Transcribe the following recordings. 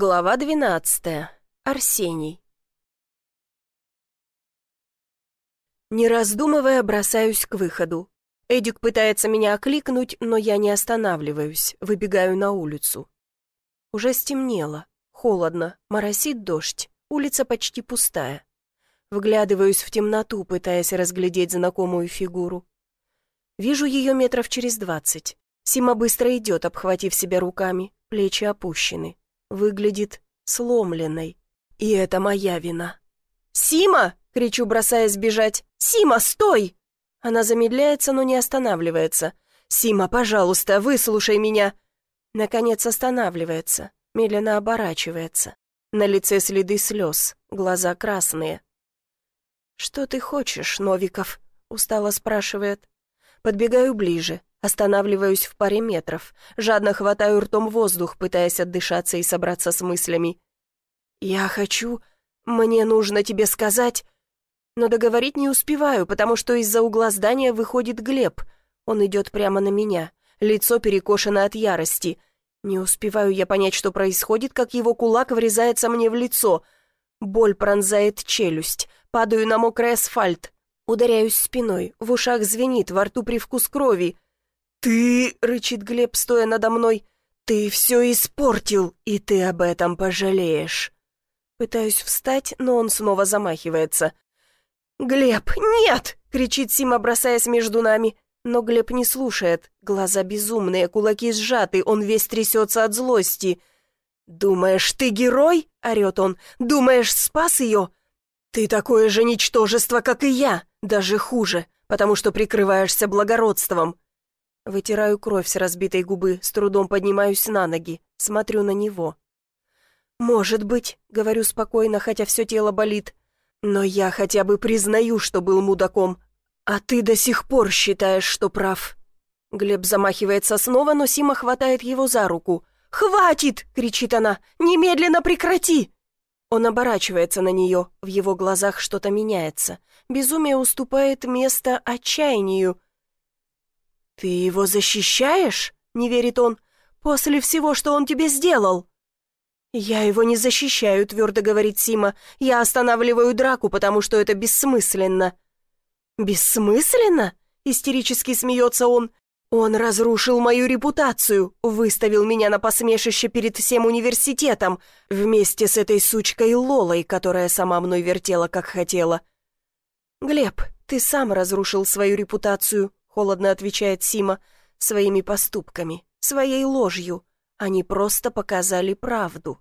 Глава двенадцатая. Арсений. Не раздумывая, бросаюсь к выходу. Эдик пытается меня окликнуть, но я не останавливаюсь, выбегаю на улицу. Уже стемнело, холодно, моросит дождь, улица почти пустая. Вглядываюсь в темноту, пытаясь разглядеть знакомую фигуру. Вижу ее метров через двадцать. Сима быстро идет, обхватив себя руками, плечи опущены выглядит сломленной. И это моя вина. «Сима!» — кричу, бросаясь бежать. «Сима, стой!» Она замедляется, но не останавливается. «Сима, пожалуйста, выслушай меня!» Наконец останавливается, медленно оборачивается. На лице следы слез, глаза красные. «Что ты хочешь, Новиков?» — устало спрашивает. Подбегаю ближе. Останавливаюсь в паре метров, жадно хватаю ртом воздух, пытаясь отдышаться и собраться с мыслями. «Я хочу... Мне нужно тебе сказать...» Но договорить не успеваю, потому что из-за угла здания выходит Глеб. Он идет прямо на меня, лицо перекошено от ярости. Не успеваю я понять, что происходит, как его кулак врезается мне в лицо. Боль пронзает челюсть, падаю на мокрый асфальт. Ударяюсь спиной, в ушах звенит, во рту привкус крови — «Ты...» — рычит Глеб, стоя надо мной. «Ты все испортил, и ты об этом пожалеешь». Пытаюсь встать, но он снова замахивается. «Глеб, нет!» — кричит Сима, бросаясь между нами. Но Глеб не слушает. Глаза безумные, кулаки сжаты, он весь трясется от злости. «Думаешь, ты герой?» — орет он. «Думаешь, спас ее?» «Ты такое же ничтожество, как и я, даже хуже, потому что прикрываешься благородством. Вытираю кровь с разбитой губы, с трудом поднимаюсь на ноги, смотрю на него. «Может быть», — говорю спокойно, хотя все тело болит, «но я хотя бы признаю, что был мудаком, а ты до сих пор считаешь, что прав». Глеб замахивается снова, но Сима хватает его за руку. «Хватит!» — кричит она. «Немедленно прекрати!» Он оборачивается на нее, в его глазах что-то меняется. Безумие уступает место отчаянию. «Ты его защищаешь?» — не верит он. «После всего, что он тебе сделал?» «Я его не защищаю», — твердо говорит Сима. «Я останавливаю драку, потому что это бессмысленно». «Бессмысленно?» — истерически смеется он. «Он разрушил мою репутацию, выставил меня на посмешище перед всем университетом, вместе с этой сучкой Лолой, которая сама мной вертела, как хотела». «Глеб, ты сам разрушил свою репутацию холодно отвечает Сима, своими поступками, своей ложью. Они просто показали правду.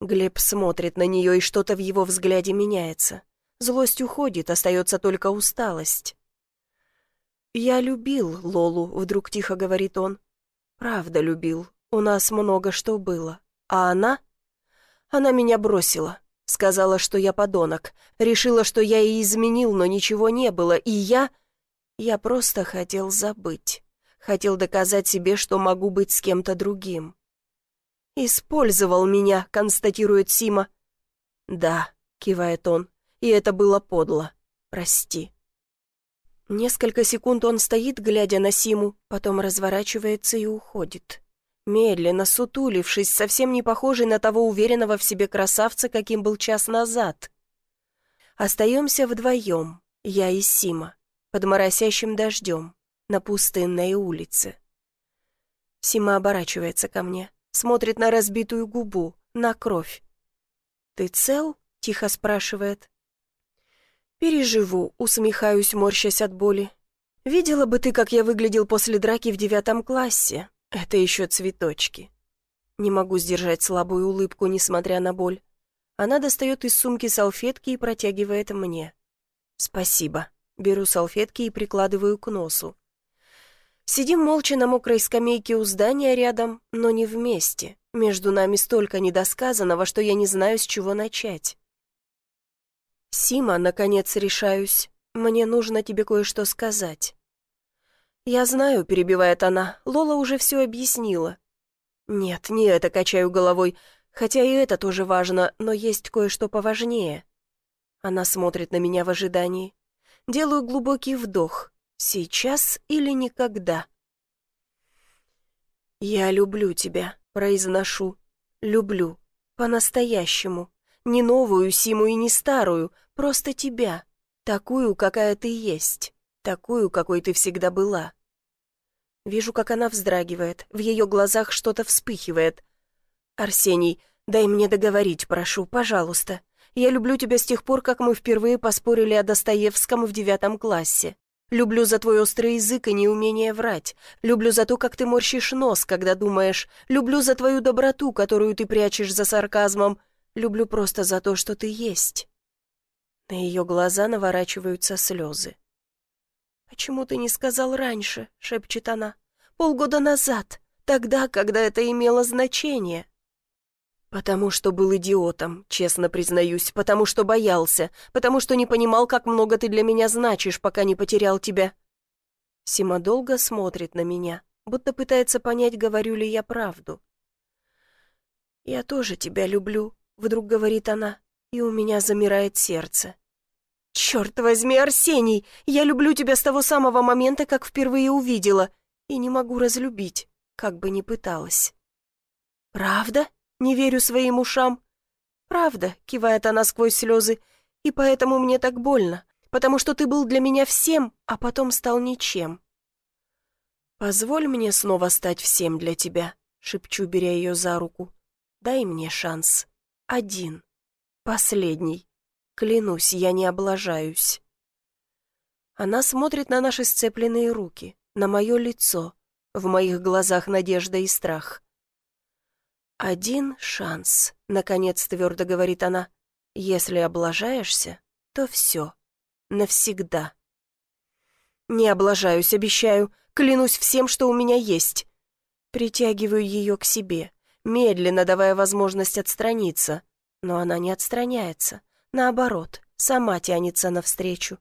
Глеб смотрит на нее, и что-то в его взгляде меняется. Злость уходит, остается только усталость. «Я любил Лолу», — вдруг тихо говорит он. «Правда любил. У нас много что было. А она? Она меня бросила. Сказала, что я подонок. Решила, что я ей изменил, но ничего не было. И я... Я просто хотел забыть. Хотел доказать себе, что могу быть с кем-то другим. «Использовал меня», — констатирует Сима. «Да», — кивает он, — «и это было подло. Прости». Несколько секунд он стоит, глядя на Симу, потом разворачивается и уходит. Медленно, сутулившись, совсем не похожий на того уверенного в себе красавца, каким был час назад. Остаемся вдвоем, я и Сима под моросящим дождем, на пустынной улице. Сима оборачивается ко мне, смотрит на разбитую губу, на кровь. «Ты цел?» — тихо спрашивает. «Переживу», — усмехаюсь, морщась от боли. «Видела бы ты, как я выглядел после драки в девятом классе. Это еще цветочки». Не могу сдержать слабую улыбку, несмотря на боль. Она достает из сумки салфетки и протягивает мне. «Спасибо». Беру салфетки и прикладываю к носу. Сидим молча на мокрой скамейке у здания рядом, но не вместе. Между нами столько недосказанного, что я не знаю, с чего начать. «Сима, наконец решаюсь. Мне нужно тебе кое-что сказать». «Я знаю», — перебивает она, — «Лола уже все объяснила». «Нет, не это качаю головой, хотя и это тоже важно, но есть кое-что поважнее». Она смотрит на меня в ожидании. Делаю глубокий вдох. Сейчас или никогда. «Я люблю тебя», — произношу. Люблю. По-настоящему. Не новую Симу и не старую, просто тебя. Такую, какая ты есть. Такую, какой ты всегда была. Вижу, как она вздрагивает, в ее глазах что-то вспыхивает. «Арсений, дай мне договорить, прошу, пожалуйста. Я люблю тебя с тех пор, как мы впервые поспорили о Достоевском в девятом классе. Люблю за твой острый язык и неумение врать. Люблю за то, как ты морщишь нос, когда думаешь. Люблю за твою доброту, которую ты прячешь за сарказмом. Люблю просто за то, что ты есть». На ее глаза наворачиваются слезы. «Почему ты не сказал раньше?» — шепчет она. «Полгода назад, тогда, когда это имело значение». «Потому что был идиотом, честно признаюсь, потому что боялся, потому что не понимал, как много ты для меня значишь, пока не потерял тебя». Сима долго смотрит на меня, будто пытается понять, говорю ли я правду. «Я тоже тебя люблю», — вдруг говорит она, и у меня замирает сердце. «Черт возьми, Арсений, я люблю тебя с того самого момента, как впервые увидела, и не могу разлюбить, как бы ни пыталась». «Правда?» Не верю своим ушам. Правда, кивает она сквозь слезы, и поэтому мне так больно, потому что ты был для меня всем, а потом стал ничем. Позволь мне снова стать всем для тебя, шепчу, беря ее за руку. Дай мне шанс. Один. Последний. Клянусь, я не облажаюсь. Она смотрит на наши сцепленные руки, на мое лицо, в моих глазах надежда и страх. «Один шанс», — наконец твердо говорит она. «Если облажаешься, то все. Навсегда». «Не облажаюсь, обещаю. Клянусь всем, что у меня есть». Притягиваю ее к себе, медленно давая возможность отстраниться. Но она не отстраняется. Наоборот, сама тянется навстречу.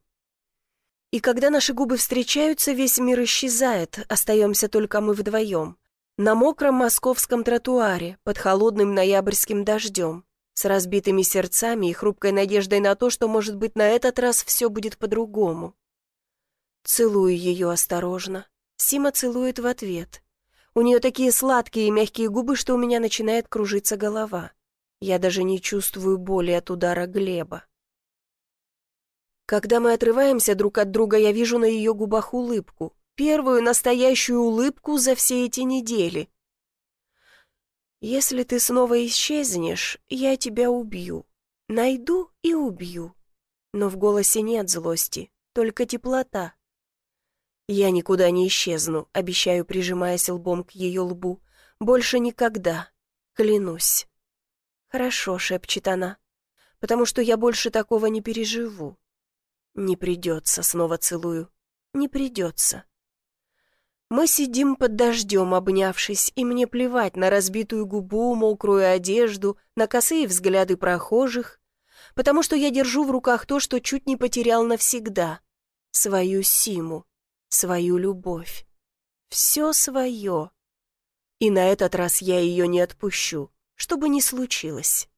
И когда наши губы встречаются, весь мир исчезает, остаемся только мы вдвоем. На мокром московском тротуаре, под холодным ноябрьским дождем, с разбитыми сердцами и хрупкой надеждой на то, что, может быть, на этот раз все будет по-другому. Целую ее осторожно. Сима целует в ответ. У нее такие сладкие и мягкие губы, что у меня начинает кружиться голова. Я даже не чувствую боли от удара Глеба. Когда мы отрываемся друг от друга, я вижу на ее губах улыбку, первую настоящую улыбку за все эти недели. «Если ты снова исчезнешь, я тебя убью. Найду и убью». Но в голосе нет злости, только теплота. «Я никуда не исчезну», — обещаю, прижимаясь лбом к ее лбу. «Больше никогда. Клянусь». «Хорошо», — шепчет она, — «потому что я больше такого не переживу». «Не придется», — снова целую. «Не придется». Мы сидим под дождем, обнявшись, и мне плевать на разбитую губу, мокрую одежду, на косые взгляды прохожих, потому что я держу в руках то, что чуть не потерял навсегда. Свою Симу, свою любовь. Все свое. И на этот раз я ее не отпущу, что бы ни случилось.